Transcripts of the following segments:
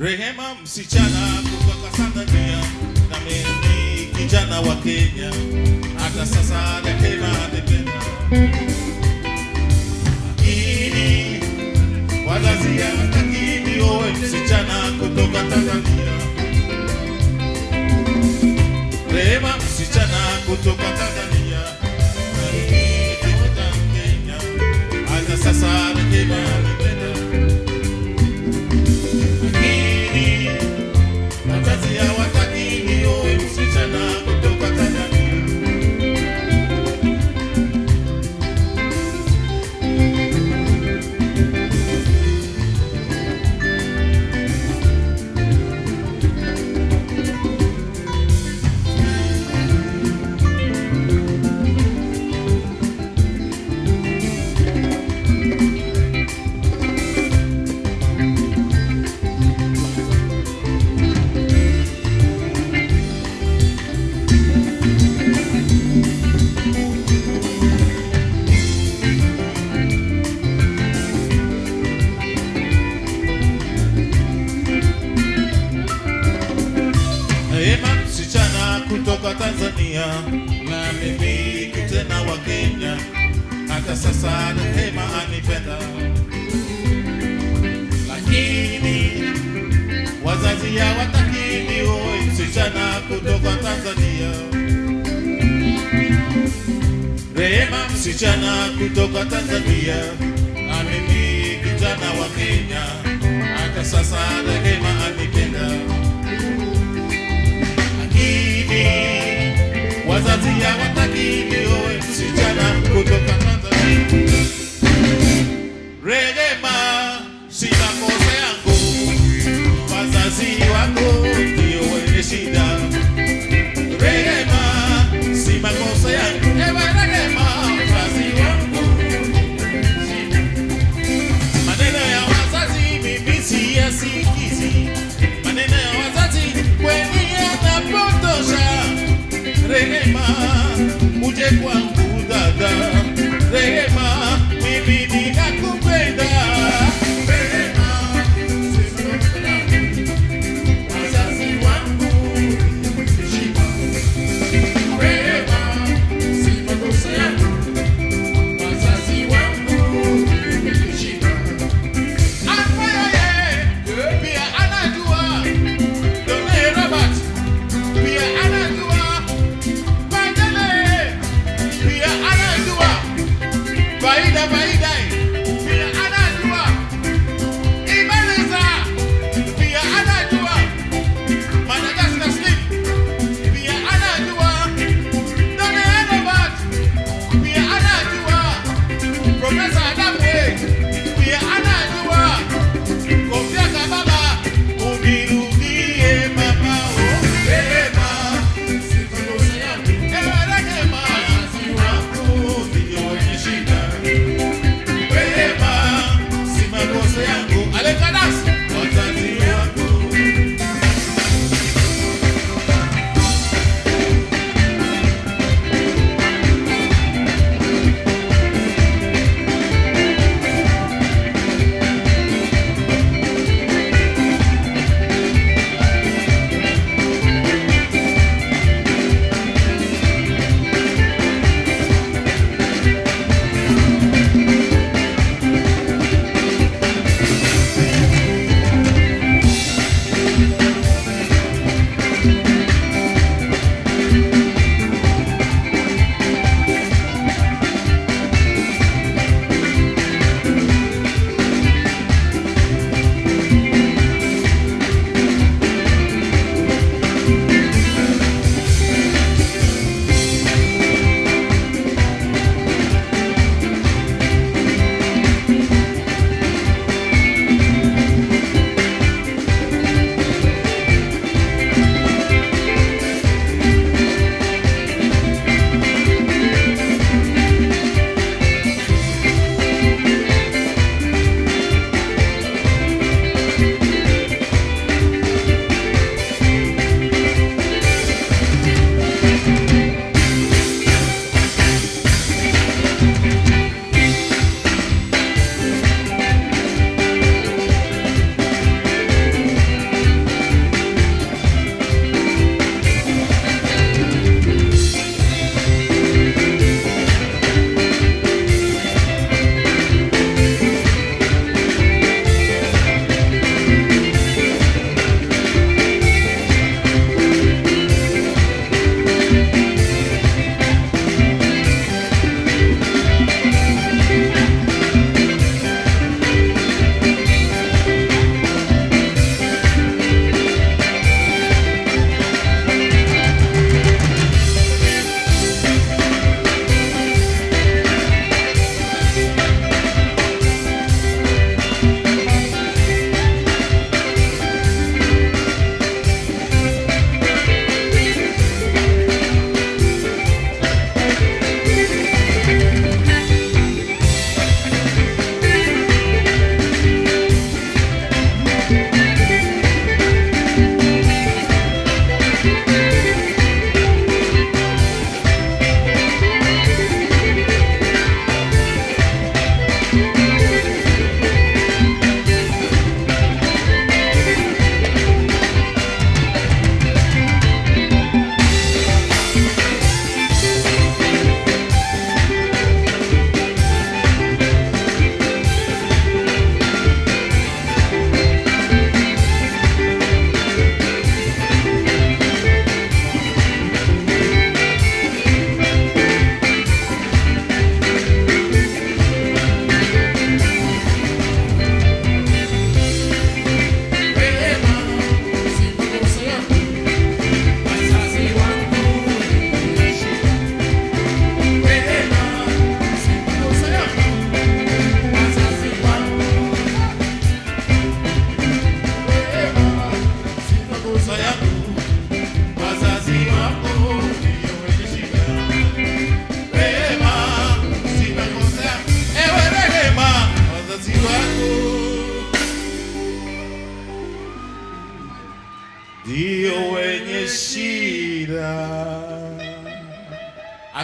Rehema msichana kutoka Tanzania na mimi kijana wa Kenya, hata sasa Rehema anipenda, lakini wazazi hawataki nioe msichana kutoka Tanzania. Rehema msichana kutoka Tanzania kutoka Tanzania na mimi tena wa Kenya, hata sasa Rehema anipenda, lakini wazazi hawataki oi, msichana kutoka Tanzania. Rehema msichana kutoka Tanzania na mimi kijana wa Kenya, hata sasa Nazi,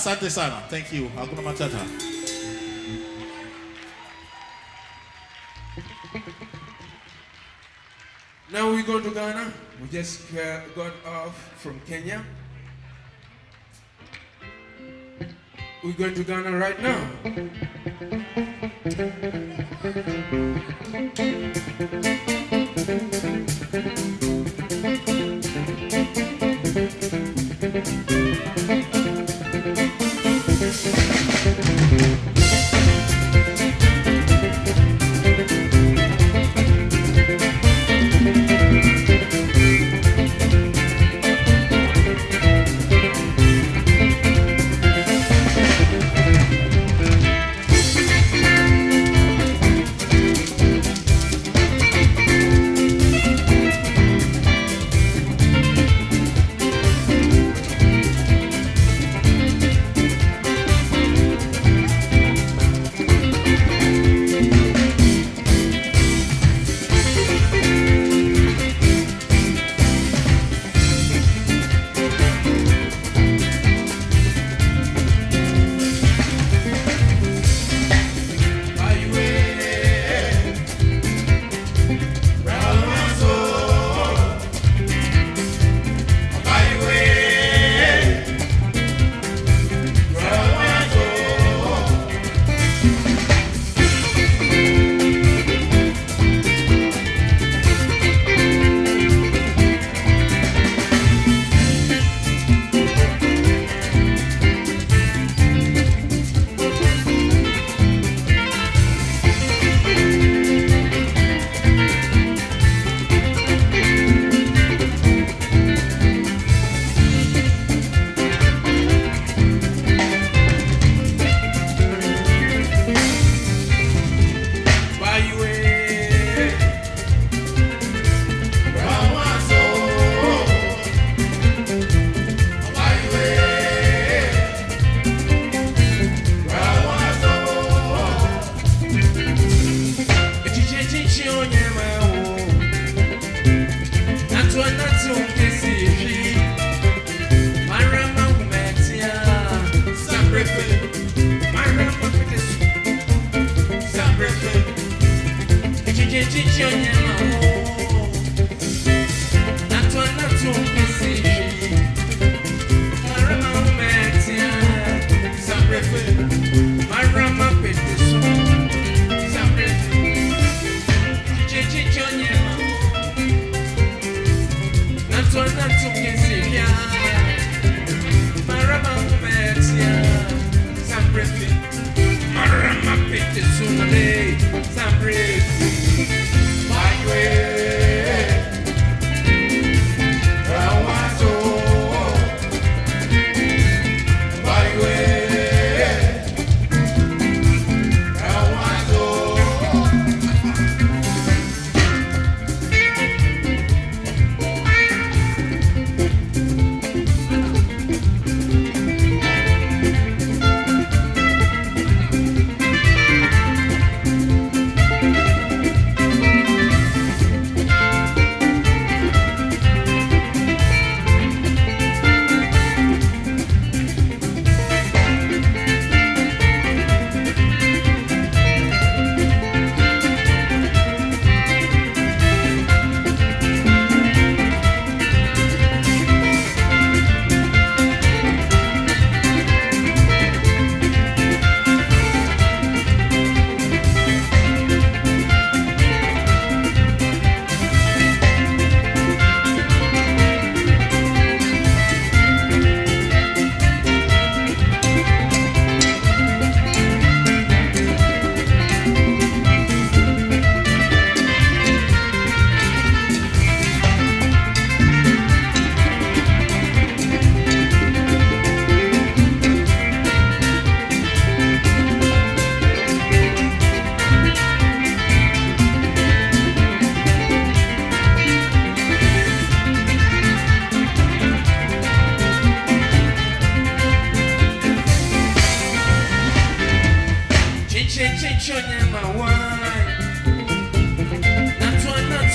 Asante sana. Thank you. Hakuna matata. Now we're going to Ghana. We just uh, got off from Kenya. We're going to Ghana right now. attention in my wine. That's why not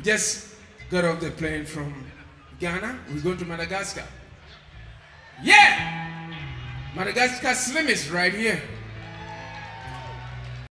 We just got off the plane from Ghana. We're going to Madagascar. Yeah! Madagascar Slim is right here.